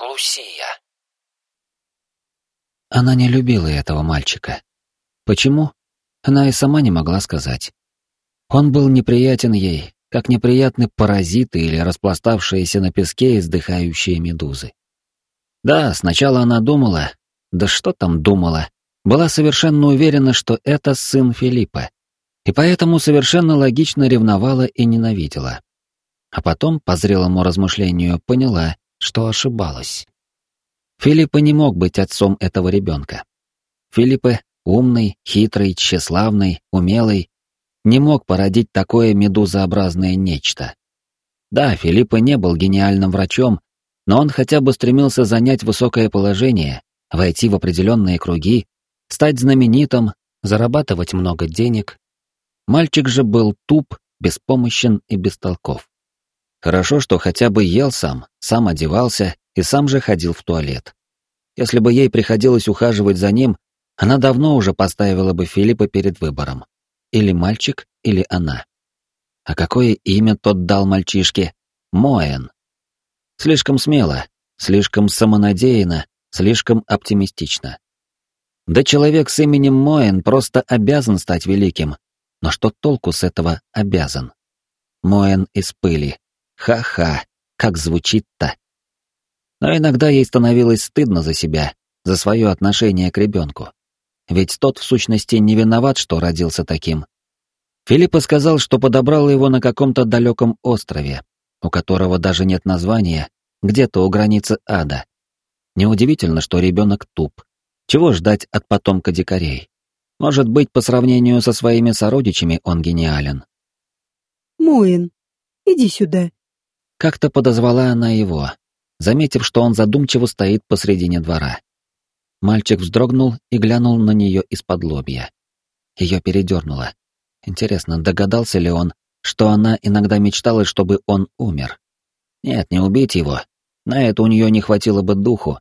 Лусия. Она не любила этого мальчика. Почему? Она и сама не могла сказать. Он был неприятен ей, как неприятны паразиты или распластавшиеся на песке издыхающие медузы. Да, сначала она думала, да что там думала, была совершенно уверена, что это сын Филиппа, и поэтому совершенно логично ревновала и ненавидела. А потом, по зрелому размышлению, поняла, что ошибалась. Филиппа не мог быть отцом этого ребенка. Филиппа умный, хитрый, тщеславный, умелый, не мог породить такое медузообразное нечто. Да, Филиппа не был гениальным врачом, но он хотя бы стремился занять высокое положение, войти в определенные круги, стать знаменитым, зарабатывать много денег. Мальчик же был туп, беспомощен и бестолков. Хорошо, что хотя бы ел сам, сам одевался и сам же ходил в туалет. Если бы ей приходилось ухаживать за ним, она давно уже поставила бы Филиппа перед выбором. Или мальчик, или она. А какое имя тот дал мальчишке? Моэн. Слишком смело, слишком самонадеянно, слишком оптимистично. Да человек с именем Моэн просто обязан стать великим. Но что толку с этого обязан? Моэн из пыли. Ха-ха, как звучит-то. Но иногда ей становилось стыдно за себя, за свое отношение к ребенку. Ведь тот, в сущности, не виноват, что родился таким. Филиппа сказал, что подобрал его на каком-то далеком острове, у которого даже нет названия, где-то у границы ада. Неудивительно, что ребенок туп. Чего ждать от потомка дикарей? Может быть, по сравнению со своими сородичами он гениален. «Муин, иди сюда», как-то подозвала она его, заметив, что он задумчиво стоит посредине двора. Мальчик вздрогнул и глянул на нее из-под лобья. Ее передернуло. Интересно, догадался ли он, что она иногда мечтала, чтобы он умер? Нет, не убить его. На это у нее не хватило бы духу.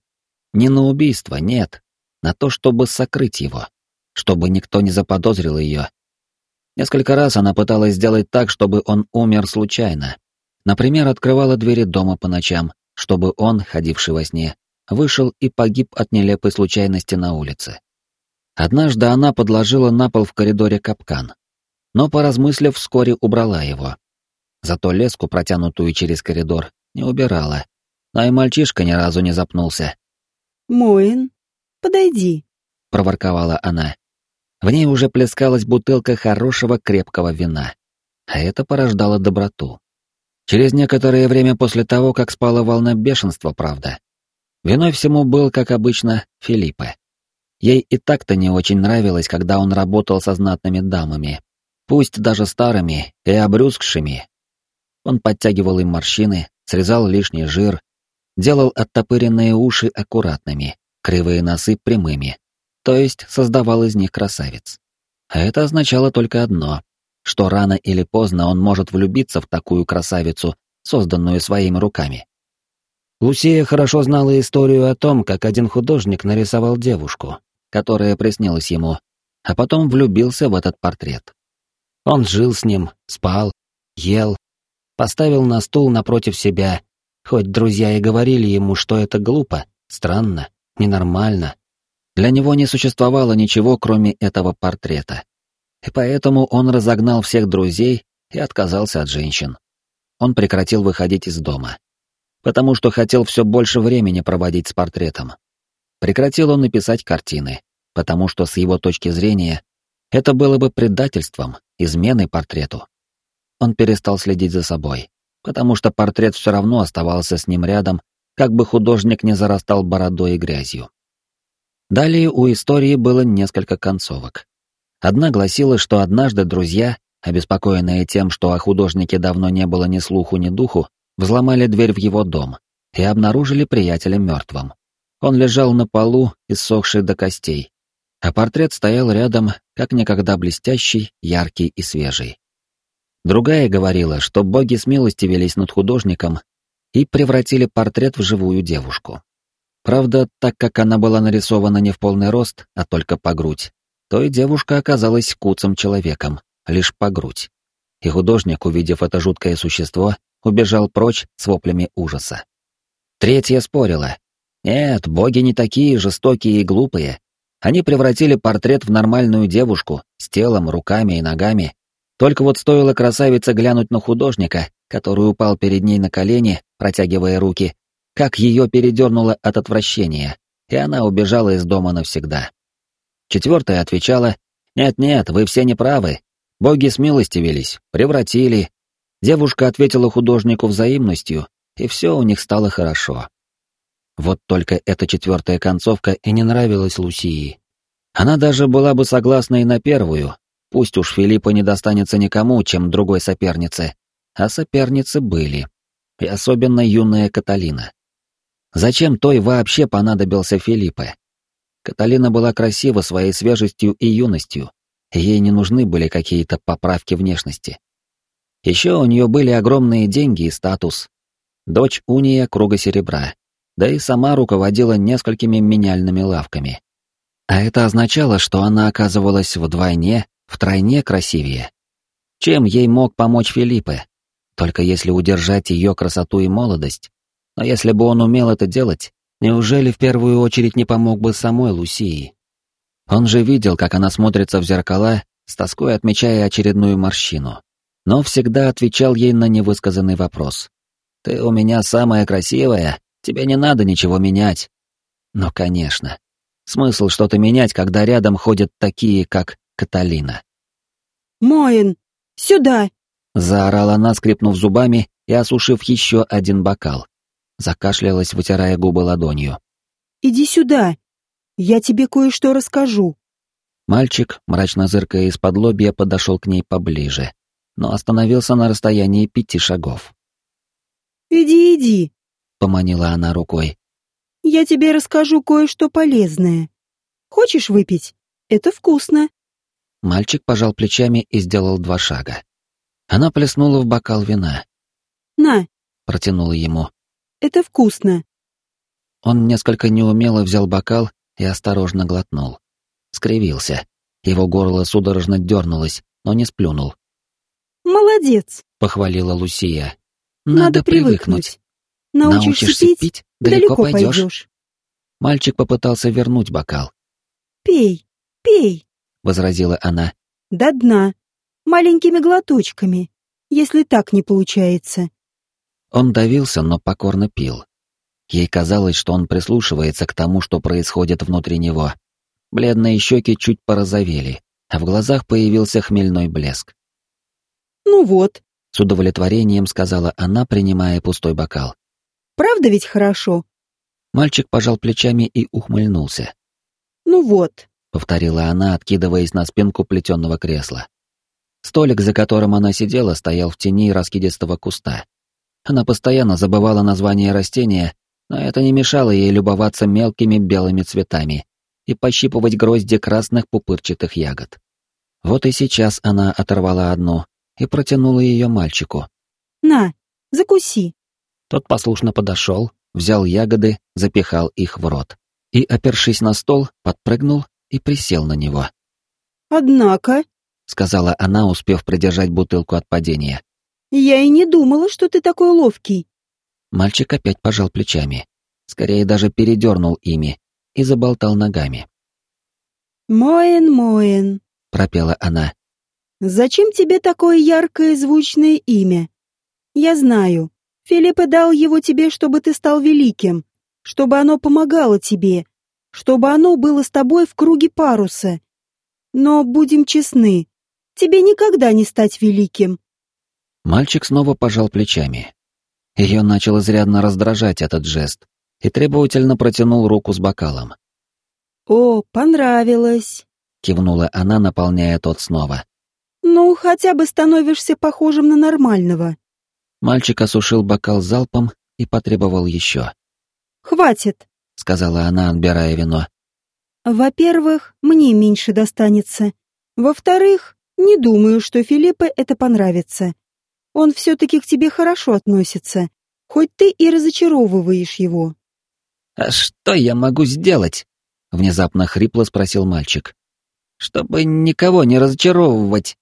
Не на убийство, нет. На то, чтобы сокрыть его. Чтобы никто не заподозрил ее. Несколько раз она пыталась сделать так, чтобы он умер случайно, Например, открывала двери дома по ночам, чтобы он, ходивший во сне, вышел и погиб от нелепой случайности на улице. Однажды она подложила на пол в коридоре капкан, но, поразмыслив, вскоре убрала его. Зато леску, протянутую через коридор, не убирала, а и мальчишка ни разу не запнулся. «Моин, подойди», — проворковала она. В ней уже плескалась бутылка хорошего крепкого вина, а это порождало доброту. Через некоторое время после того, как спала волна бешенства, правда. Виной всему был, как обычно, Филиппе. Ей и так-то не очень нравилось, когда он работал со знатными дамами, пусть даже старыми и обрюзгшими. Он подтягивал им морщины, срезал лишний жир, делал оттопыренные уши аккуратными, кривые носы прямыми, то есть создавал из них красавиц. А это означало только одно что рано или поздно он может влюбиться в такую красавицу, созданную своими руками. Лусия хорошо знала историю о том, как один художник нарисовал девушку, которая приснилась ему, а потом влюбился в этот портрет. Он жил с ним, спал, ел, поставил на стул напротив себя, хоть друзья и говорили ему, что это глупо, странно, ненормально. Для него не существовало ничего, кроме этого портрета и поэтому он разогнал всех друзей и отказался от женщин. Он прекратил выходить из дома, потому что хотел все больше времени проводить с портретом. Прекратил он и писать картины, потому что с его точки зрения это было бы предательством, изменой портрету. Он перестал следить за собой, потому что портрет все равно оставался с ним рядом, как бы художник не зарастал бородой и грязью. Далее у истории было несколько концовок. Одна гласила, что однажды друзья, обеспокоенные тем, что о художнике давно не было ни слуху, ни духу, взломали дверь в его дом и обнаружили приятеля мертвым. Он лежал на полу, иссохший до костей, а портрет стоял рядом, как никогда блестящий, яркий и свежий. Другая говорила, что боги с милости велись над художником и превратили портрет в живую девушку. Правда, так как она была нарисована не в полный рост, а только по грудь, то и девушка оказалась куцым человеком, лишь по грудь. И художник, увидев это жуткое существо, убежал прочь с воплями ужаса. Третья спорила, Нет, боги не такие жестокие и глупые. Они превратили портрет в нормальную девушку, с телом, руками и ногами. Только вот стоило красавице глянуть на художника, который упал перед ней на колени, протягивая руки, как ее передернуло от отвращения, и она убежала из дома навсегда. Четвертая отвечала, «Нет-нет, вы все неправы. Боги с милости велись, превратили». Девушка ответила художнику взаимностью, и все у них стало хорошо. Вот только эта четвертая концовка и не нравилась Лусии. Она даже была бы согласна и на первую, пусть уж Филиппа не достанется никому, чем другой сопернице, а соперницы были, и особенно юная Каталина. Зачем той вообще понадобился Филиппе? Каталина была красива своей свежестью и юностью, и ей не нужны были какие-то поправки внешности. Еще у нее были огромные деньги и статус. Дочь уния круга серебра, да и сама руководила несколькими меняльными лавками. А это означало, что она оказывалась вдвойне, втройне красивее. Чем ей мог помочь Филиппе? Только если удержать ее красоту и молодость. Но если бы он умел это делать, неужели в первую очередь не помог бы самой Лусии? Он же видел, как она смотрится в зеркала, с тоской отмечая очередную морщину. Но всегда отвечал ей на невысказанный вопрос. «Ты у меня самая красивая, Тебе не надо ничего менять. Но, конечно, смысл что-то менять, когда рядом ходят такие, как Каталина. «Моин, сюда!» — заорала она, скрипнув зубами и осушив еще один бокал. Закашлялась, вытирая губы ладонью. «Иди сюда! Я тебе кое-что расскажу!» Мальчик, мрачно зыркая из-под лобья, подошел к ней поближе, но остановился на расстоянии пяти шагов. «Иди, иди!» поманила она рукой. «Я тебе расскажу кое-что полезное. Хочешь выпить? Это вкусно». Мальчик пожал плечами и сделал два шага. Она плеснула в бокал вина. «На», — протянула ему. «Это вкусно». Он несколько неумело взял бокал и осторожно глотнул. Скривился. Его горло судорожно дернулось, но не сплюнул. «Молодец», — похвалила Лусия. «Надо, Надо привыкнуть. Научишься, Научишься пить, пить далеко, далеко пойдешь. пойдешь. Мальчик попытался вернуть бокал. «Пей, пей», — возразила она. «До дна, маленькими глоточками, если так не получается». Он давился, но покорно пил. Ей казалось, что он прислушивается к тому, что происходит внутри него. Бледные щеки чуть порозовели, а в глазах появился хмельной блеск. «Ну вот», — с удовлетворением сказала она, принимая пустой бокал. Правда ведь хорошо?» Мальчик пожал плечами и ухмыльнулся. «Ну вот», — повторила она, откидываясь на спинку плетеного кресла. Столик, за которым она сидела, стоял в тени раскидистого куста. Она постоянно забывала название растения, но это не мешало ей любоваться мелкими белыми цветами и пощипывать грозди красных пупырчатых ягод. Вот и сейчас она оторвала одну и протянула ее мальчику. «На, закуси». Тот послушно подошел, взял ягоды, запихал их в рот. И, опершись на стол, подпрыгнул и присел на него. «Однако», — сказала она, успев придержать бутылку от падения. «Я и не думала, что ты такой ловкий». Мальчик опять пожал плечами. Скорее даже передернул ими и заболтал ногами. «Моэн, Моэн», — пропела она. «Зачем тебе такое яркое звучное имя? Я знаю, Филипп дал его тебе, чтобы ты стал великим, чтобы оно помогало тебе, чтобы оно было с тобой в круге паруса. Но будем честны, тебе никогда не стать великим. Мальчик снова пожал плечами. Ее начал изрядно раздражать этот жест и требовательно протянул руку с бокалом. «О, понравилось!» — кивнула она, наполняя тот снова. «Ну, хотя бы становишься похожим на нормального. Мальчик осушил бокал залпом и потребовал еще. «Хватит», — сказала она, отбирая вино. «Во-первых, мне меньше достанется. Во-вторых, не думаю, что Филиппе это понравится. Он все-таки к тебе хорошо относится, хоть ты и разочаровываешь его». «А что я могу сделать?» — внезапно хрипло спросил мальчик. «Чтобы никого не разочаровывать».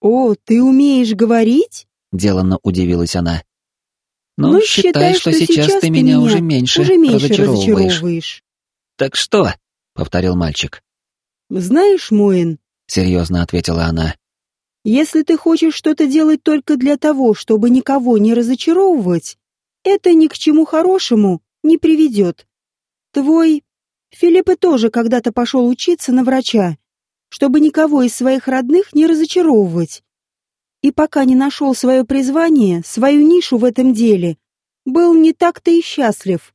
«О, ты умеешь говорить?» — деланно удивилась она. Ну, считай, что, сейчас ты меня уже меньше, уже меньше разочаровываешь. разочаровываешь. Так что? повторил мальчик. Знаешь, Моин, Серьезно ответила она. Если ты хочешь что-то делать только для того, чтобы никого не разочаровывать, это ни к чему хорошему не приведет. Твой Филиппа тоже когда-то пошел учиться на врача, чтобы никого из своих родных не разочаровывать. И пока не нашел свое призвание, свою нишу в этом деле, был не так-то и счастлив.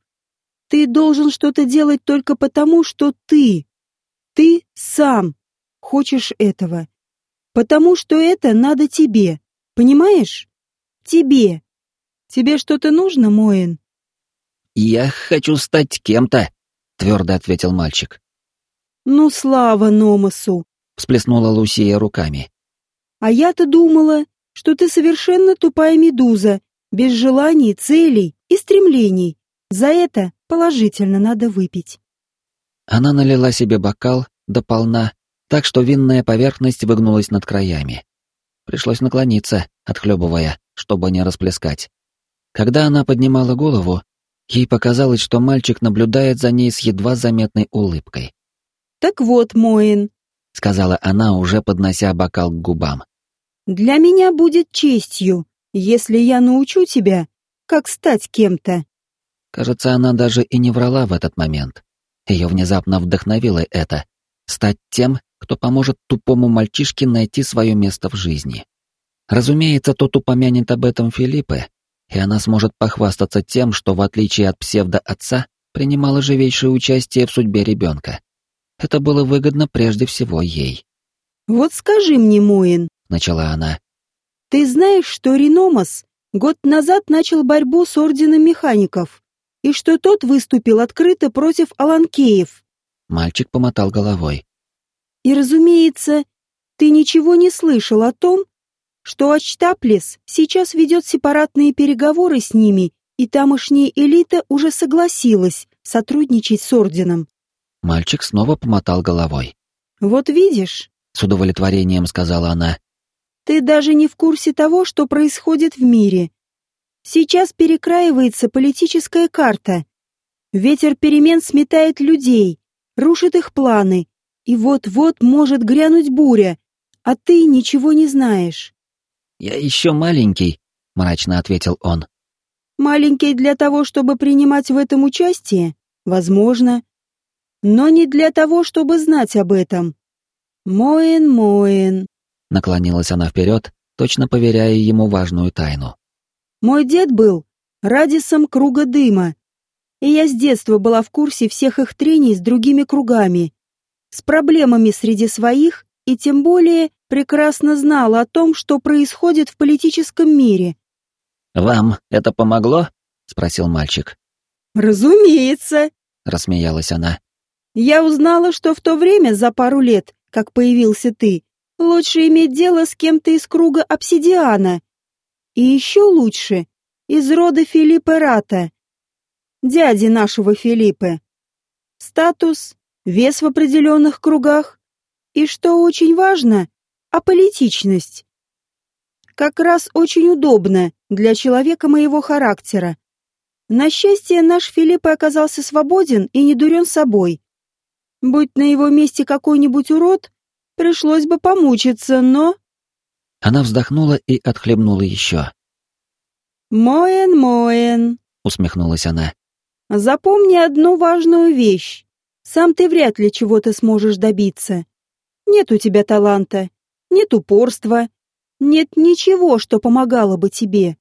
Ты должен что-то делать только потому, что ты, ты сам хочешь этого. Потому что это надо тебе, понимаешь? Тебе. Тебе что-то нужно, Моин? Я хочу стать кем-то, твердо ответил мальчик. Ну, слава Номасу. Всплеснула Лусия руками. А я-то думала, что ты совершенно тупая медуза, без желаний, целей и стремлений. За это положительно надо выпить. Она налила себе бокал до полна, так что винная поверхность выгнулась над краями. Пришлось наклониться, отхлебывая, чтобы не расплескать. Когда она поднимала голову, ей показалось, что мальчик наблюдает за ней с едва заметной улыбкой. Так вот, Моин, — сказала она, уже поднося бокал к губам. для меня будет честью, если я научу тебя, как стать кем-то. Кажется, она даже и не врала в этот момент. Ее внезапно вдохновило это — стать тем, кто поможет тупому мальчишке найти свое место в жизни. Разумеется, тот упомянет об этом Филиппе, и она сможет похвастаться тем, что, в отличие от псевдо-отца, принимала живейшее участие в судьбе ребенка. Это было выгодно прежде всего ей. Вот скажи мне, Моин, — начала она. ты знаешь, что Реномас год назад начал борьбу с Орденом Механиков, и что тот выступил открыто против Аланкеев? Мальчик помотал головой. И, разумеется, ты ничего не слышал о том, что Ачтаплес сейчас ведет сепаратные переговоры с ними, и тамошняя элита уже согласилась сотрудничать с Орденом. Мальчик снова помотал головой. Вот видишь, С удовлетворением сказала она. ты даже не в курсе того, что происходит в мире. Сейчас перекраивается политическая карта. Ветер перемен сметает людей, рушит их планы, и вот-вот может грянуть буря, а ты ничего не знаешь. «Я еще маленький», — мрачно ответил он. Маленький для того, чтобы принимать в этом участие? Возможно. Но не для того, чтобы знать об этом. Моин, Моин. Наклонилась она вперед, точно поверяя ему важную тайну. Мой дед был радисом круга дыма, и я с детства была в курсе всех их трений с другими кругами, с проблемами среди своих, и тем более прекрасно знала о том, что происходит в политическом мире. «Вам это помогло?» — спросил мальчик. «Разумеется!» — рассмеялась она. Я узнала, что в то время, за пару лет, как появился ты, лучше иметь дело с кем-то из круга обсидиана. И еще лучше из рода Филиппа Рата, дяди нашего Филиппа. Статус, вес в определенных кругах и, что очень важно, аполитичность. Как раз очень удобно для человека моего характера. На счастье, наш Филипп оказался свободен и не дурен собой. Будь на его месте какой-нибудь урод, пришлось бы помучиться, но... Она вздохнула и отхлебнула еще. Моэн, Моэн, Усмехнулась она. Запомни одну важную вещь. Сам ты вряд ли чего-то сможешь добиться. Нет у тебя таланта, нет упорства, нет ничего, что помогало бы тебе.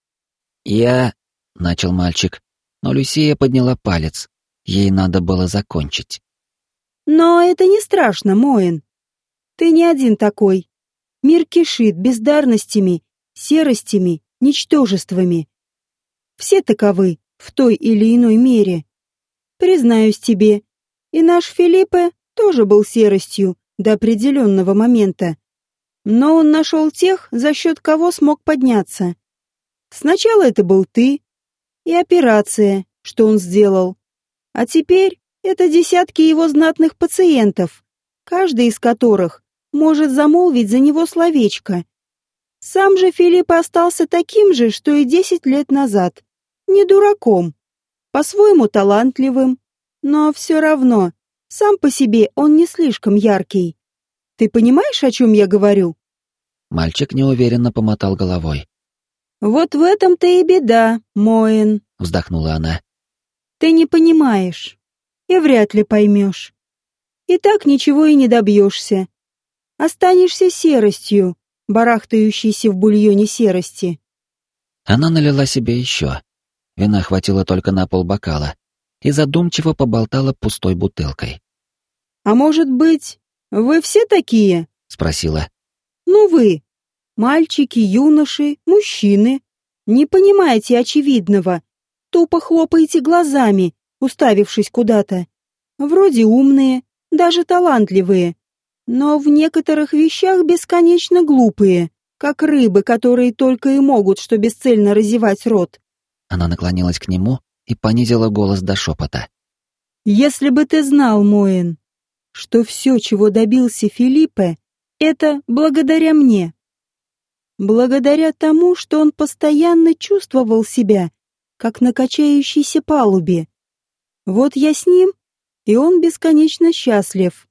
«Я...» — начал мальчик, но Люсия подняла палец. Ей надо было закончить. Но это не страшно, Моэн. Ты не один такой. Мир кишит бездарностями, серостями, ничтожествами. Все таковы в той или иной мере. Признаюсь тебе, и наш Филиппе тоже был серостью до определенного момента. Но он нашел тех, за счет кого смог подняться. Сначала это был ты и операция, что он сделал. А теперь это десятки его знатных пациентов, каждый из которых может замолвить за него словечко. Сам же Филипп остался таким же, что и десять лет назад. Не дураком, по-своему талантливым, но все равно, сам по себе он не слишком яркий. Ты понимаешь, о чем я говорю?» Мальчик неуверенно помотал головой. «Вот в этом-то и беда, Моин», — вздохнула она. «Ты не понимаешь и вряд ли поймешь. И так ничего и не добьешься. Останешься серостью, барахтающейся в бульоне серости». Она налила себе еще. Вина хватило только на полбокала и задумчиво поболтала пустой бутылкой. «А может быть, вы все такие?» — спросила. «Ну вы, мальчики, юноши, мужчины, не понимаете очевидного, тупо хлопаете глазами, уставившись куда-то. Вроде умные, даже талантливые, но в некоторых вещах бесконечно глупые, как рыбы, которые только и могут что бесцельно разевать рот». Она наклонилась к нему и понизила голос до шепота. «Если бы ты знал, Моэн, что все, чего добился Филиппе, это благодаря мне. Благодаря тому, что он постоянно чувствовал себя, как на качающейся палубе. Вот я с ним, и он бесконечно счастлив.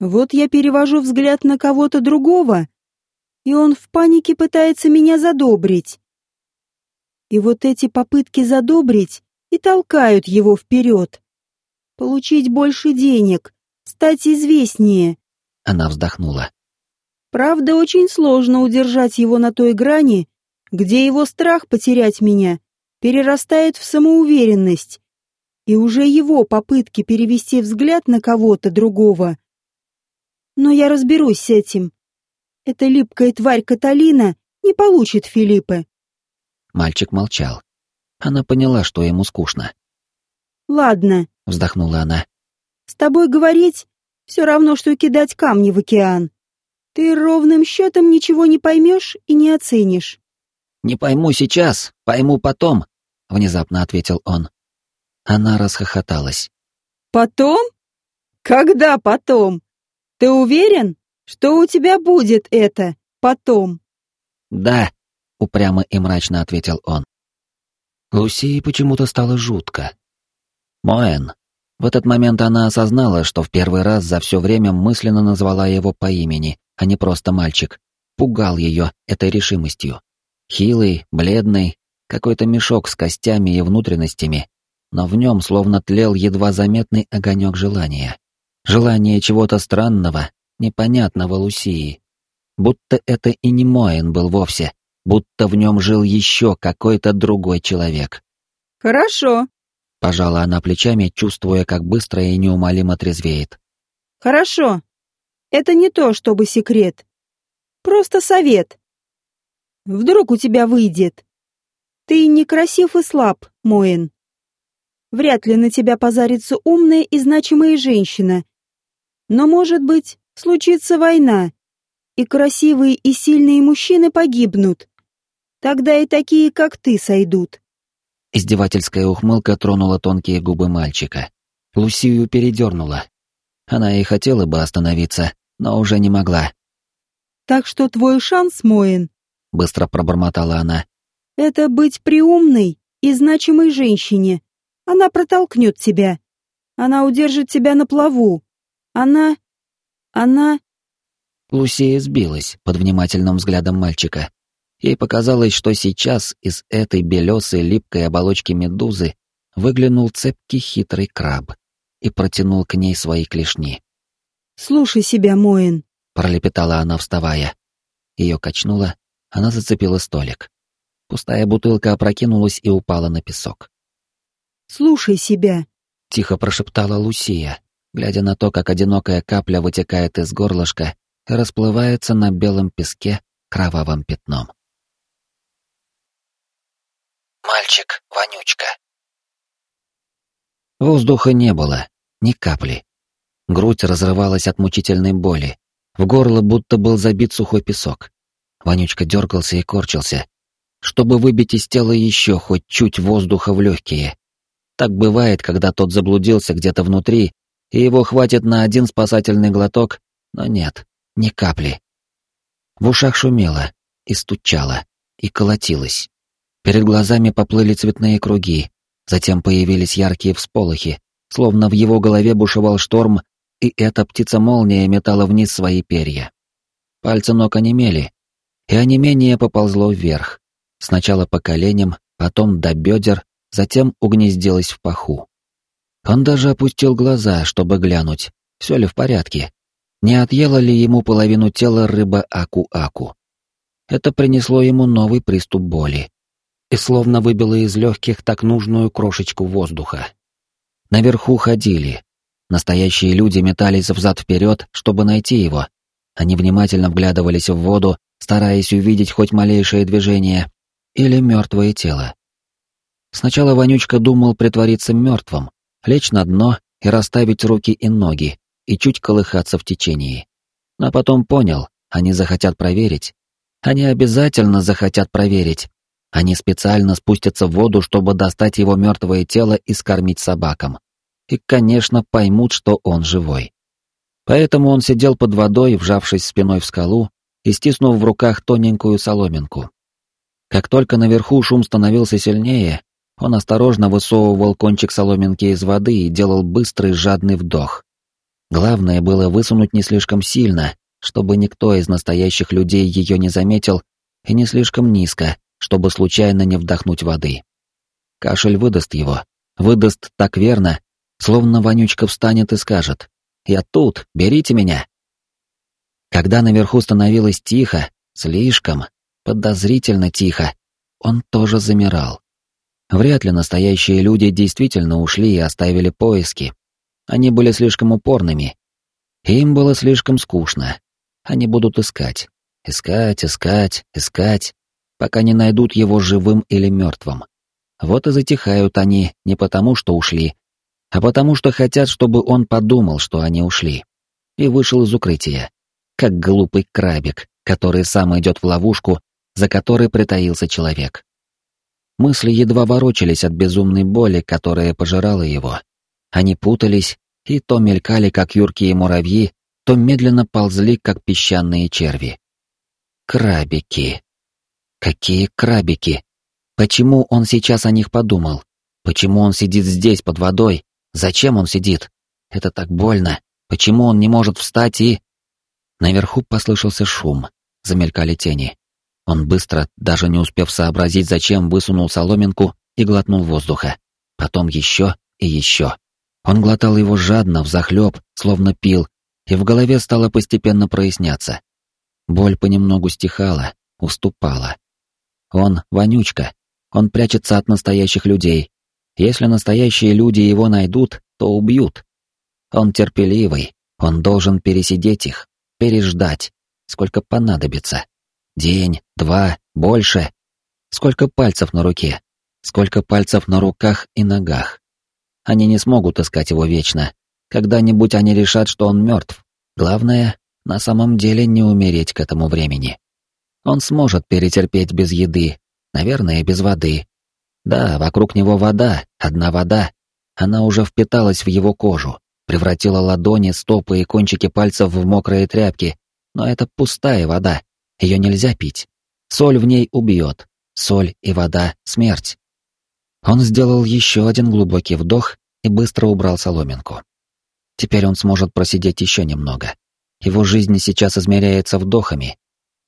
Вот я перевожу взгляд на кого-то другого, и он в панике пытается меня задобрить. И вот эти попытки задобрить и толкают его вперед. Получить больше денег, стать известнее. Она вздохнула. Правда, очень сложно удержать его на той грани, где его страх потерять меня перерастает в самоуверенность. И уже его попытки перевести взгляд на кого-то другого. Но я разберусь с этим. Эта липкая тварь Каталина не получит Филиппа. Мальчик молчал. Она поняла, что ему скучно. «Ладно», — вздохнула она. С тобой говорить все равно, что кидать камни в океан. Ты ровным счетом ничего не поймешь и не оценишь. «Не пойму сейчас, пойму потом», — внезапно ответил он. Она расхохоталась. «Потом? Когда потом? Ты уверен, что у тебя будет это потом?» «Да», — упрямо и мрачно ответил он. Лусии почему-то стало жутко. Моэн, в этот момент она осознала, что в первый раз за все время мысленно назвала его по имени, а не просто мальчик. Пугал ее этой решимостью. Хилый, бледный, какой-то мешок с костями и внутренностями, но в нем словно тлел едва заметный огонек желания. Желание чего-то странного, непонятного Лусии. Будто это и не Моин был вовсе, будто в нем жил еще какой-то другой человек. «Хорошо», Пожала она плечами, чувствуя, как быстро и неумолимо трезвеет. «Хорошо. Это не то, чтобы секрет. Просто совет. Вдруг у тебя выйдет. Ты некрасив и слаб, Моин. Вряд ли на тебя позарится умная и значимая женщина. Но, может быть, случится война, и красивые и сильные мужчины погибнут. Тогда и такие, как ты, сойдут. Издевательская ухмылка тронула тонкие губы мальчика. Лусию передернула. Она и хотела бы остановиться, но уже не могла. «Так что твой шанс, Моин», — быстро пробормотала она, — «это быть приумной и значимой женщине. Она протолкнет тебя. Она удержит тебя на плаву. Она... она...» Лусия сбилась под внимательным взглядом мальчика. Ей показалось, что сейчас из этой белесой липкой оболочки медузы выглянул цепкий хитрый краб и протянул к ней свои клешни. «Слушай себя, Моин», — пролепетала она, вставая. Ее качнуло, она зацепила столик. Пустая бутылка опрокинулась и упала на песок. «Слушай себя», — тихо прошептала Лусия, глядя на то, как одинокая капля вытекает из горлышка и расплывается на белом песке кровавым пятном. Мальчик-вонючка. Воздуха не было, ни капли. Грудь разрывалась от мучительной боли. В горло будто был забит сухой песок. Вонючка дергался и корчился, чтобы выбить из тела еще хоть чуть воздуха в легкие. Так бывает, когда тот заблудился где-то внутри, и его хватит на один спасательный глоток, но нет, ни капли. В ушах шумело, и стучало, и колотилось. Перед глазами поплыли цветные круги, затем появились яркие всполохи, словно в его голове бушевал шторм, и эта птица-молния метала вниз свои перья. Пальцы ног онемели, и онемение поползло вверх. Сначала по коленям, потом до бедер, затем угнездилось в паху. Он даже опустил глаза, чтобы глянуть, все ли в порядке. Не отъела ли ему половину тела рыба Аку-Аку? Это принесло ему новый приступ боли и словно выбило из легких так нужную крошечку воздуха. Наверху ходили. Настоящие люди метались взад-вперед, чтобы найти его. Они внимательно вглядывались в воду, стараясь увидеть хоть малейшее движение или мертвое тело. Сначала Вонючка думал притвориться мертвым, лечь на дно и расставить руки и ноги, и чуть колыхаться в течении. Но потом понял, они захотят проверить. Они обязательно захотят проверить. Они специально спустятся в воду, чтобы достать его мертвое тело и скормить собакам. И, конечно, поймут, что он живой. Поэтому он сидел под водой, вжавшись спиной в скалу и стиснув в руках тоненькую соломинку. Как только наверху шум становился сильнее, он осторожно высовывал кончик соломинки из воды и делал быстрый жадный вдох. Главное было высунуть не слишком сильно, чтобы никто из настоящих людей ее не заметил, и не слишком низко, чтобы случайно не вдохнуть воды. Кашель выдаст его, выдаст так верно, словно вонючка встанет и скажет «Я тут, берите меня». Когда наверху становилось тихо, слишком, подозрительно тихо, он тоже замирал. Вряд ли настоящие люди действительно ушли и оставили поиски, они были слишком упорными. Им было слишком скучно. Они будут искать. Искать, искать, искать, пока не найдут его живым или мертвым. Вот и затихают они не потому, что ушли, а потому что хотят, чтобы он подумал, что они ушли. И вышел из укрытия. Как глупый крабик, который сам идет в ловушку, за которой притаился человек. Мысли едва ворочались от безумной боли, которая пожирала его. Они путались и то мелькали, как юркие муравьи, то медленно ползли, как песчаные черви. Крабики. Какие крабики? Почему он сейчас о них подумал? Почему он сидит здесь, под водой? Зачем он сидит? Это так больно. Почему он не может встать и... Наверху послышался шум, замелькали тени. Он быстро, даже не успев сообразить, зачем, высунул соломинку и глотнул воздуха. Потом еще и еще. Он глотал его жадно, взахлеб, словно пил, и в голове стало постепенно проясняться. Боль понемногу стихала, уступала. Он — вонючка. Он прячется от настоящих людей. Если настоящие люди его найдут, то убьют. Он терпеливый, он должен пересидеть их, переждать, сколько понадобится. День, два, больше. Сколько пальцев на руке, сколько пальцев на руках и ногах. Они не смогут искать его вечно. Когда-нибудь они решат, что он мертв. Главное, на самом деле не умереть к этому времени. Он сможет перетерпеть без еды, наверное, без воды. Да, вокруг него вода, одна вода. Она уже впиталась в его кожу, превратила ладони, стопы и кончики пальцев в мокрые тряпки. Но это пустая вода, ее нельзя пить. Соль в ней убьет. Соль и вода — смерть. Он сделал еще один глубокий вдох и быстро убрал соломинку. Теперь он сможет просидеть еще немного. Его жизнь сейчас измеряется вдохами.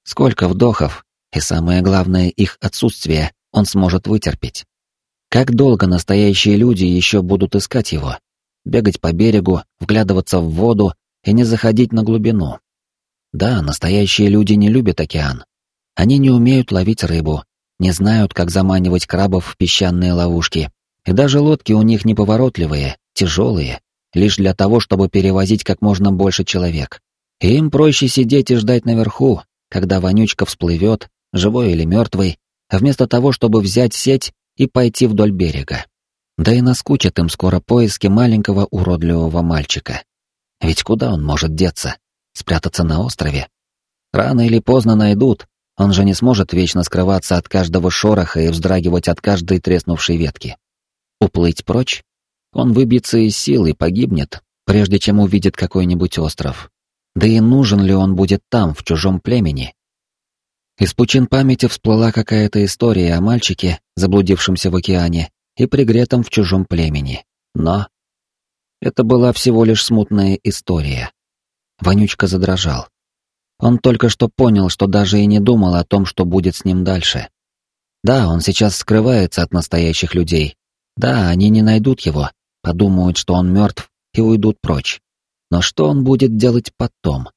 Сколько вдохов, и самое главное, их отсутствие, он сможет вытерпеть. Как долго настоящие люди еще будут искать его? Бегать по берегу, вглядываться в воду и не заходить на глубину. Да, настоящие люди не любят океан. Они не умеют ловить рыбу, не знают, как заманивать крабов в песчаные ловушки. И даже лодки у них неповоротливые, тяжелые, лишь для того, чтобы перевозить как можно больше человек. И им проще сидеть и ждать наверху, когда вонючка всплывет, живой или мертвый, вместо того, чтобы взять сеть и пойти вдоль берега. Да и наскучат им скоро поиски маленького уродливого мальчика. Ведь куда он может деться? Спрятаться на острове? Рано или поздно найдут, он же не сможет вечно скрываться от каждого шороха и вздрагивать от каждой треснувшей ветки. Уплыть прочь? Он выбьется из сил и погибнет, прежде чем увидит какой-нибудь остров. Да и нужен ли он будет там, в чужом племени? Из пучин памяти всплыла какая-то история о мальчике, заблудившемся в океане и пригретом в чужом племени. Но это была всего лишь смутная история. Вонючка задрожал. Он только что понял, что даже и не думал о том, что будет с ним дальше. Да, он сейчас скрывается от настоящих людей. Да, они не найдут его, подумают, что он мертв, и уйдут прочь. Но что он будет делать потом?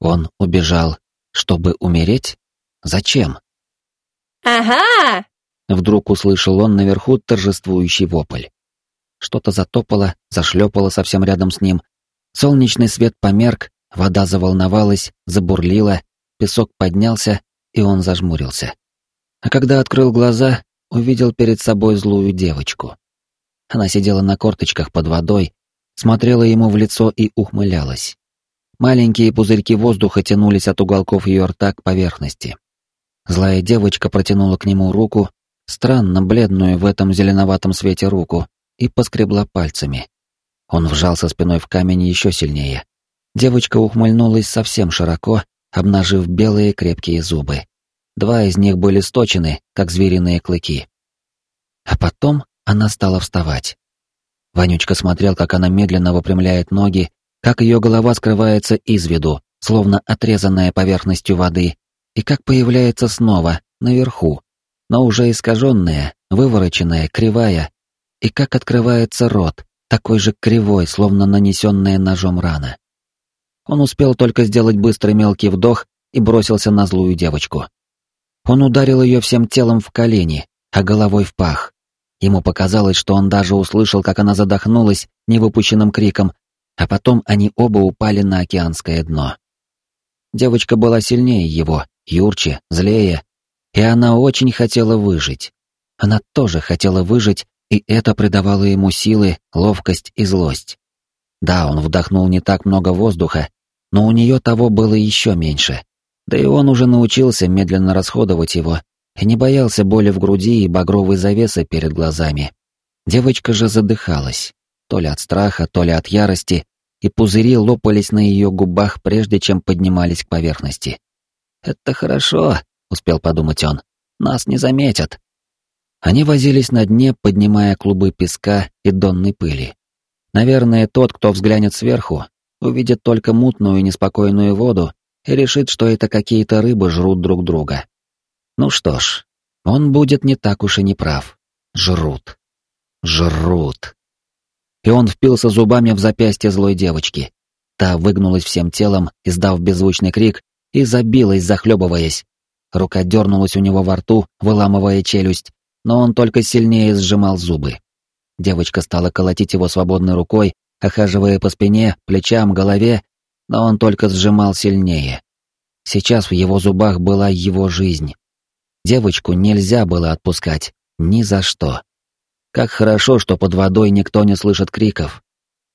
Он убежал, чтобы умереть? Зачем? «Ага!» Вдруг услышал он наверху торжествующий вопль. Что-то затопало, зашлепало совсем рядом с ним. Солнечный свет померк, вода заволновалась, забурлила, песок поднялся, и он зажмурился. А когда открыл глаза, увидел перед собой злую девочку. Она сидела на корточках под водой, смотрела ему в лицо и ухмылялась. Маленькие пузырьки воздуха тянулись от уголков ее рта к поверхности. Злая девочка протянула к нему руку, странно бледную в этом зеленоватом свете руку, и поскребла пальцами. Он вжался спиной в камень еще сильнее. Девочка ухмыльнулась совсем широко, обнажив белые крепкие зубы. Два из них были сточены, как звериные клыки. А потом она стала вставать. Вонючка смотрел, как она медленно выпрямляет ноги, как ее голова скрывается из виду, словно отрезанная поверхностью воды, и как появляется снова, наверху, но уже искаженная, вывороченная, кривая, и как открывается рот, такой же кривой, словно нанесенная ножом рана. Он успел только сделать быстрый мелкий вдох и бросился на злую девочку. Он ударил ее всем телом в колени, а головой в пах. Ему показалось, что он даже услышал, как она задохнулась невыпущенным криком, а потом они оба упали на океанское дно. Девочка была сильнее его, юрче, злее, и она очень хотела выжить. Она тоже хотела выжить и это придавало ему силы, ловкость и злость. Да, он вдохнул не так много воздуха, но у нее того было еще меньше. Да и он уже научился медленно расходовать его и не боялся боли в груди и багровой завесы перед глазами. Девочка же задыхалась, то ли от страха, то ли от ярости, и пузыри лопались на ее губах, прежде чем поднимались к поверхности. «Это хорошо», — успел подумать он, — «нас не заметят». Они возились на дне, поднимая клубы песка и донной пыли. Наверное, тот, кто взглянет сверху, увидит только мутную и неспокойную воду и решит, что это какие-то рыбы жрут друг друга. Ну что ж, он будет не так уж и не прав. Жрут. Жрут. И он впился зубами в запястье злой девочки. Та выгнулась всем телом, издав беззвучный крик, и забилась, захлебываясь. Рука дернулась у него во рту, выламывая челюсть, но он только сильнее сжимал зубы. Девочка стала колотить его свободной рукой, охаживая по спине, плечам, голове, но он только сжимал сильнее. Сейчас в его зубах была его жизнь. Девочку нельзя было отпускать, ни за что. Как хорошо, что под водой никто не слышит криков.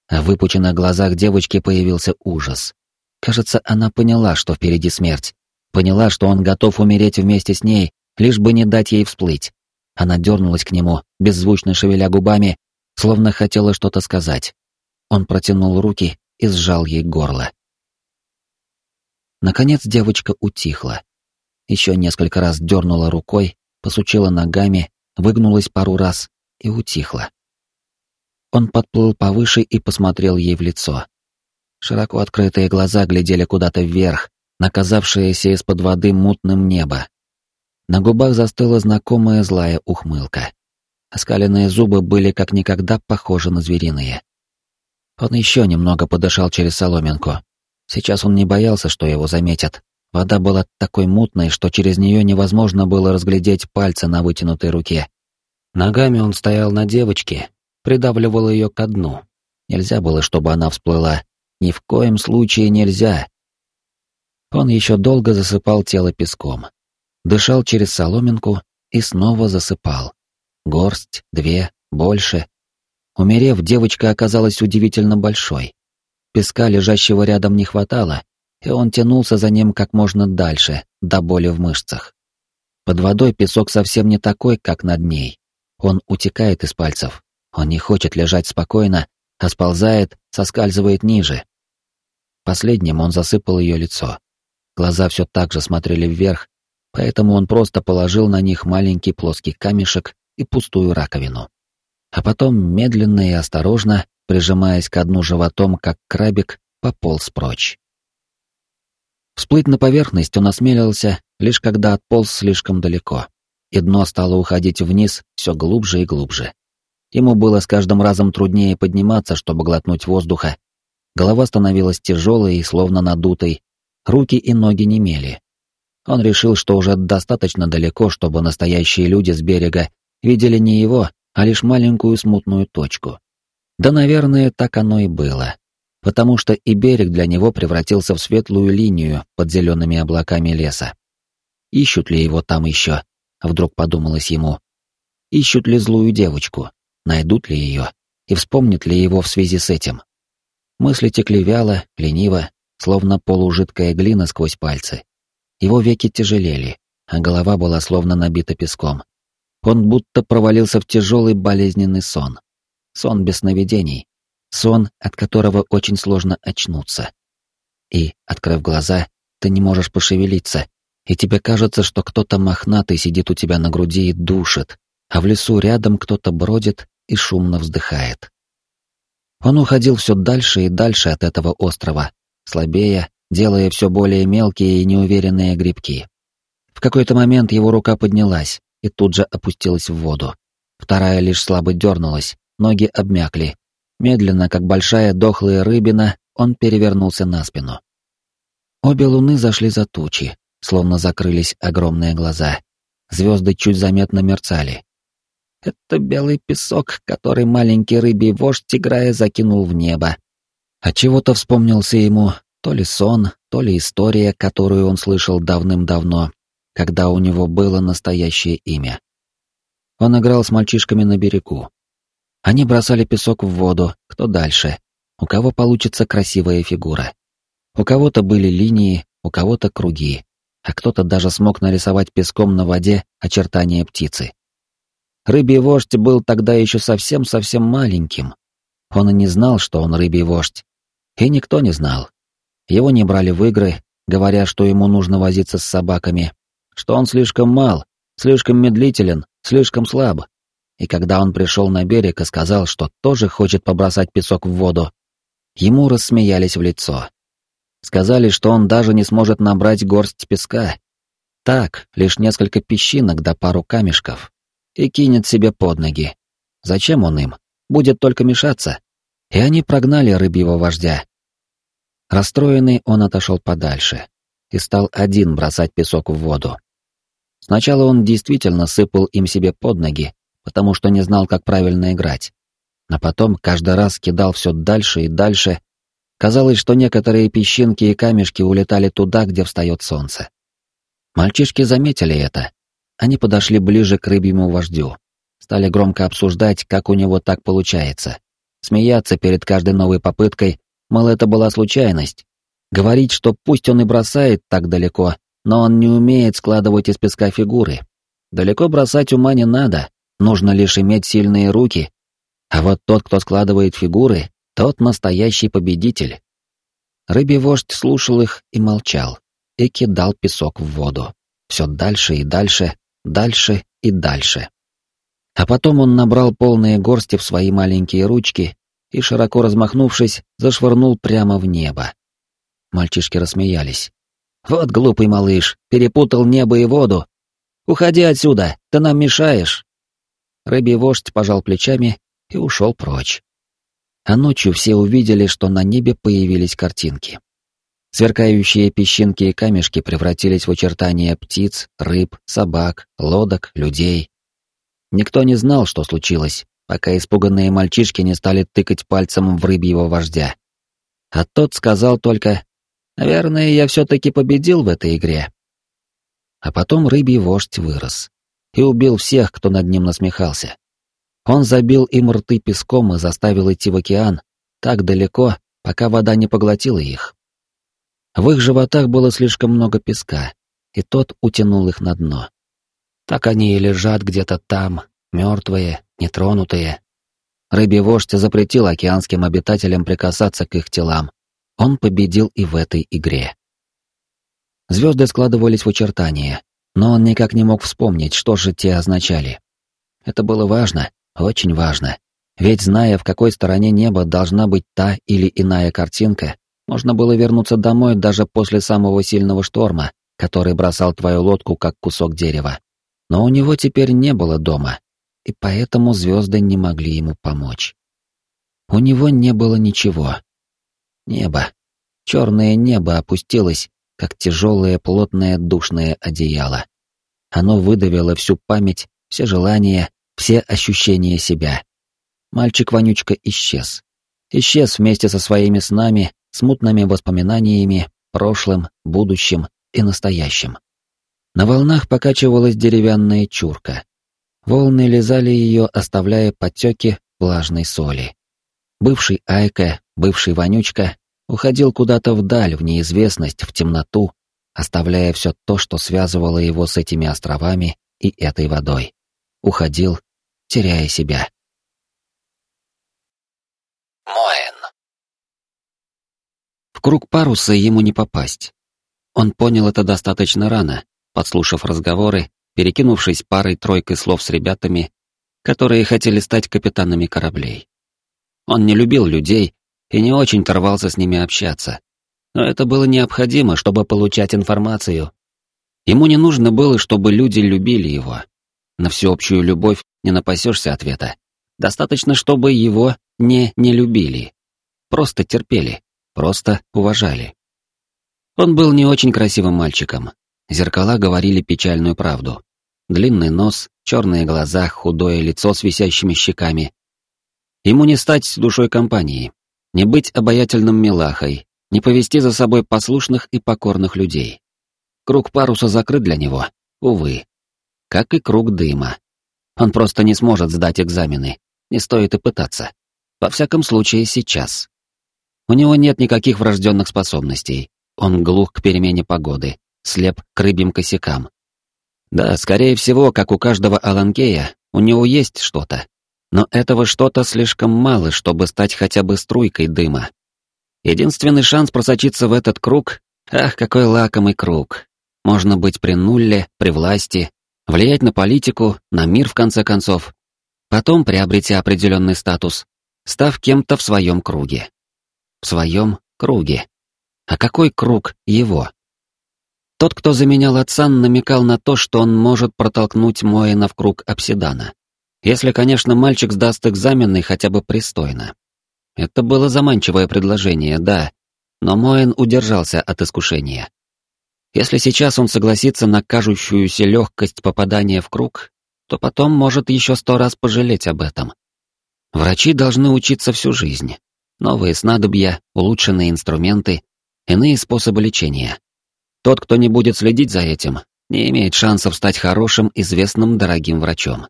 А в выпученных глазах девочки появился ужас. Кажется, она поняла, что впереди смерть. Поняла, что он готов умереть вместе с ней, лишь бы не дать ей всплыть. Она дернулась к нему, беззвучно шевеля губами, словно хотела что-то сказать. Он протянул руки и сжал ей горло. Наконец девочка утихла. Еще несколько раз дернула рукой, посучила ногами, выгнулась пару раз и утихла. Он подплыл повыше и посмотрел ей в лицо. Широко открытые глаза глядели куда-то вверх, наказавшееся из-под воды мутным небо. На губах застыла знакомая злая ухмылка. Оскаленные зубы были как никогда похожи на звериные. Он еще немного подышал через соломинку. Сейчас он не боялся, что его заметят. Вода была такой мутной, что через нее невозможно было разглядеть пальцы на вытянутой руке. Ногами он стоял на девочке, придавливал ее ко дну. Нельзя было, чтобы она всплыла. Ни в коем случае нельзя. Он еще долго засыпал тело песком дышал через соломинку и снова засыпал. Горсть, две, больше. Умерев, девочка оказалась удивительно большой. Песка, лежащего рядом, не хватало, и он тянулся за ним как можно дальше, до боли в мышцах. Под водой песок совсем не такой, как над ней. Он утекает из пальцев. Он не хочет лежать спокойно, а сползает, соскальзывает ниже. Последним он засыпал ее лицо. Глаза все так же смотрели вверх, поэтому он просто положил на них маленький плоский камешек и пустую раковину. А потом медленно и осторожно, прижимаясь к дну животом, как крабик, пополз прочь. Всплыть на поверхность он осмелился, лишь когда отполз слишком далеко, и дно стало уходить вниз все глубже и глубже. Ему было с каждым разом труднее подниматься, чтобы глотнуть воздуха. Голова становилась тяжелой и словно надутой, руки и ноги немели. Он решил, что уже достаточно далеко, чтобы настоящие люди с берега видели не его, а лишь маленькую смутную точку. Да, наверное, так оно и было. Потому что и берег для него превратился в светлую линию под зелеными облаками леса. Ищут ли его там еще? Вдруг подумалось ему. Ищут ли злую девочку? найдут ли ее и вспомнят ли его в связи с этим. Мысли текли вяло, лениво, словно полужидкая глина сквозь пальцы. Его веки тяжелели, а голова была словно набита песком. Он будто провалился в тяжелый болезненный сон. Сон без сновидений. Сон, от которого очень сложно очнуться. И, открыв глаза, ты не можешь пошевелиться, и тебе кажется, что кто-то мохнатый сидит у тебя на груди и душит, а в лесу рядом кто-то бродит и шумно вздыхает. Он уходил все дальше и дальше от этого острова, слабея, делая все более мелкие и неуверенные грибки. В какой-то момент его рука поднялась и тут же опустилась в воду. Вторая лишь слабо дернулась, ноги обмякли. Медленно, как большая дохлая рыбина, он перевернулся на спину. Обе луны зашли за тучи, словно закрылись огромные глаза. Звезды чуть заметно мерцали. Это белый песок, который маленький рыбий вождь, играя, закинул в небо. А чего-то вспомнился ему то ли сон, то ли история, которую он слышал давным-давно, когда у него было настоящее имя. Он играл с мальчишками на берегу. Они бросали песок в воду, кто дальше, у кого получится красивая фигура. У кого-то были линии, у кого-то круги, а кто-то даже смог нарисовать песком на воде очертания птицы. Рыбий вождь был тогда еще совсем-совсем маленьким. Он и не знал, что он рыбий вождь. И никто не знал. Его не брали в игры, говоря, что ему нужно возиться с собаками, что он слишком мал, слишком медлителен, слишком слаб. И когда он пришел на берег и сказал, что тоже хочет побросать песок в воду, ему рассмеялись в лицо. Сказали, что он даже не сможет набрать горсть песка. Так, лишь несколько песчинок да пару камешков и кинет себе под ноги. Зачем он им? Будет только мешаться. И они прогнали рыбьего вождя. Расстроенный он отошел подальше и стал один бросать песок в воду. Сначала он действительно сыпал им себе под ноги, потому что не знал, как правильно играть. А потом каждый раз кидал все дальше и дальше. Казалось, что некоторые песчинки и камешки улетали туда, где встает солнце. Мальчишки заметили это они подошли ближе к рыбьему вождю. Стали громко обсуждать, как у него так получается. Смеяться перед каждой новой попыткой, мол, это была случайность. Говорить, что пусть он и бросает так далеко, но он не умеет складывать из песка фигуры. Далеко бросать ума не надо, нужно лишь иметь сильные руки. А вот тот, кто складывает фигуры, тот настоящий победитель. Рыбий вождь слушал их и молчал, и кидал песок в воду. Все дальше и дальше, дальше и дальше. А потом он набрал полные горсти в свои маленькие ручки и, широко размахнувшись, зашвырнул прямо в небо. Мальчишки рассмеялись. «Вот глупый малыш, перепутал небо и воду. Уходи отсюда, ты нам мешаешь!» Рыбий вождь пожал плечами и ушел прочь. А ночью все увидели, что на небе появились картинки. Сверкающие песчинки и камешки превратились в очертания птиц, рыб, собак, лодок, людей. Никто не знал, что случилось, пока испуганные мальчишки не стали тыкать пальцем в рыбьего вождя. А тот сказал только «Наверное, я все-таки победил в этой игре». А потом рыбий вождь вырос и убил всех, кто над ним насмехался. Он забил им рты песком и заставил идти в океан так далеко, пока вода не поглотила их. В их животах было слишком много песка, и тот утянул их на дно. Так они и лежат где-то там, мертвые, нетронутые. Рыбий вождь запретил океанским обитателям прикасаться к их телам. Он победил и в этой игре. Звезды складывались в очертания, но он никак не мог вспомнить, что же те означали. Это было важно, очень важно. Ведь зная, в какой стороне неба должна быть та или иная картинка, можно было вернуться домой даже после самого сильного шторма, который бросал твою лодку как кусок дерева. Но у него теперь не было дома, и поэтому звезды не могли ему помочь. У него не было ничего. Небо. Черное небо опустилось, как тяжелое плотное душное одеяло. Оно выдавило всю память, все желания, все ощущения себя. Мальчик-вонючка исчез. Исчез вместе со своими снами, смутными воспоминаниями, прошлым, будущим и настоящим. На волнах покачивалась деревянная чурка. Волны лизали ее, оставляя потеки влажной соли. Бывший Айка, бывший Вонючка уходил куда-то вдаль, в неизвестность, в темноту, оставляя все то, что связывало его с этими островами и этой водой. Уходил, теряя себя. Моэн. В круг паруса ему не попасть. Он понял это достаточно рано, подслушав разговоры, перекинувшись парой-тройкой слов с ребятами, которые хотели стать капитанами кораблей. Он не любил людей и не очень торвался с ними общаться. Но это было необходимо, чтобы получать информацию. Ему не нужно было, чтобы люди любили его. На всеобщую любовь не напасешься ответа. Достаточно, чтобы его не не любили. Просто терпели, просто уважали. Он был не очень красивым мальчиком. Зеркала говорили печальную правду. Длинный нос, черные глаза, худое лицо с висящими щеками. Ему не стать душой компании, не быть обаятельным милахой, не повести за собой послушных и покорных людей. Круг паруса закрыт для него, увы. Как и круг дыма. Он просто не сможет сдать экзамены, не стоит и пытаться. Во всяком случае, сейчас. У него нет никаких врожденных способностей. Он глух к перемене погоды, слеп к рыбьим косякам. Да, скорее всего, как у каждого Аланкея, у него есть что-то, но этого что-то слишком мало, чтобы стать хотя бы струйкой дыма. Единственный шанс просочиться в этот круг, ах, какой лакомый круг. Можно быть при нуле, при власти, влиять на политику, на мир в конце концов. Потом, приобретя определенный статус, став кем-то в своем круге. В своем круге. А какой круг его? Тот, кто заменял отца, намекал на то, что он может протолкнуть Моэна в круг обсидана. Если, конечно, мальчик сдаст экзамены хотя бы пристойно. Это было заманчивое предложение, да, но Моэн удержался от искушения. Если сейчас он согласится на кажущуюся легкость попадания в круг, то потом может еще сто раз пожалеть об этом. Врачи должны учиться всю жизнь. Новые снадобья, улучшенные инструменты, иные способы лечения. Тот, кто не будет следить за этим, не имеет шансов стать хорошим, известным, дорогим врачом.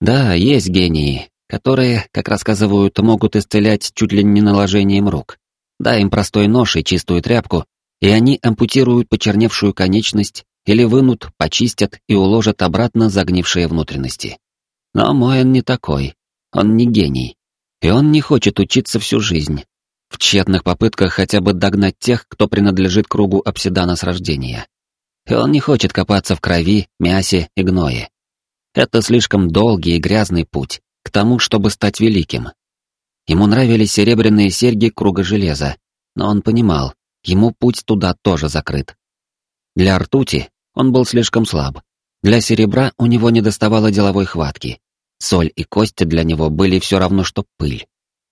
Да, есть гении, которые, как рассказывают, могут исцелять чуть ли не наложением рук. Дай им простой нож и чистую тряпку, и они ампутируют почерневшую конечность или вынут, почистят и уложат обратно загнившие внутренности. Но Моэн не такой. Он не гений. И он не хочет учиться всю жизнь. В тщетных попытках хотя бы догнать тех, кто принадлежит кругу обсидана с рождения. И он не хочет копаться в крови, мясе и гное. Это слишком долгий и грязный путь к тому, чтобы стать великим. Ему нравились серебряные серьги круга железа, но он понимал, ему путь туда тоже закрыт. Для ртути он был слишком слаб. Для серебра у него не доставало деловой хватки. Соль и кости для него были все равно, что пыль.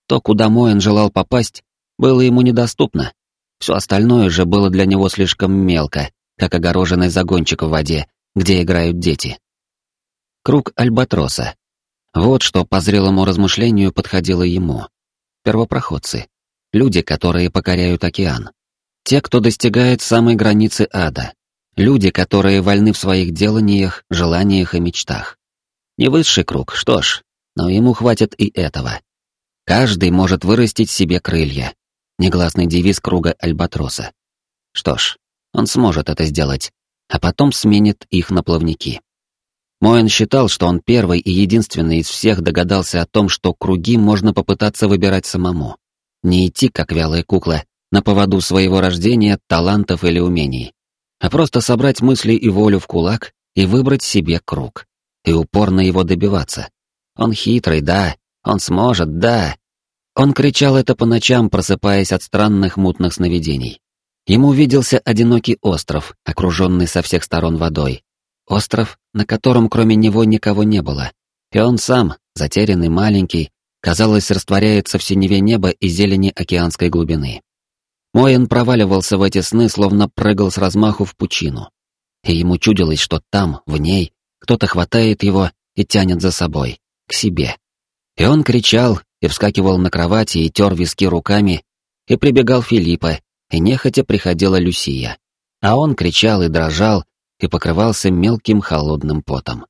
То, куда Моэн желал попасть, было ему недоступно. Все остальное же было для него слишком мелко, как огороженный загончик в воде, где играют дети. Круг Альбатроса. Вот что по зрелому размышлению подходило ему. Первопроходцы. Люди, которые покоряют океан. Те, кто достигает самой границы ада. Люди, которые вольны в своих деланиях, желаниях и мечтах. Не высший круг, что ж, но ему хватит и этого. Каждый может вырастить себе крылья. Негласный девиз круга Альбатроса. Что ж, он сможет это сделать, а потом сменит их на плавники. Моэн считал, что он первый и единственный из всех догадался о том, что круги можно попытаться выбирать самому. Не идти, как вялая кукла, на поводу своего рождения, талантов или умений, а просто собрать мысли и волю в кулак и выбрать себе круг. И упорно его добиваться. Он хитрый, да, он сможет, да. Он кричал это по ночам, просыпаясь от странных мутных сновидений. Ему виделся одинокий остров, окруженный со всех сторон водой. Остров, на котором кроме него никого не было. И он сам, затерянный маленький, казалось, растворяется в синеве неба и зелени океанской глубины. Моин проваливался в эти сны, словно прыгал с размаху в пучину. И ему чудилось, что там, в ней, кто-то хватает его и тянет за собой, к себе. И он кричал, и вскакивал на кровати, и тер виски руками, и прибегал Филиппа, и нехотя приходила Люсия. А он кричал и дрожал, и покрывался мелким холодным потом.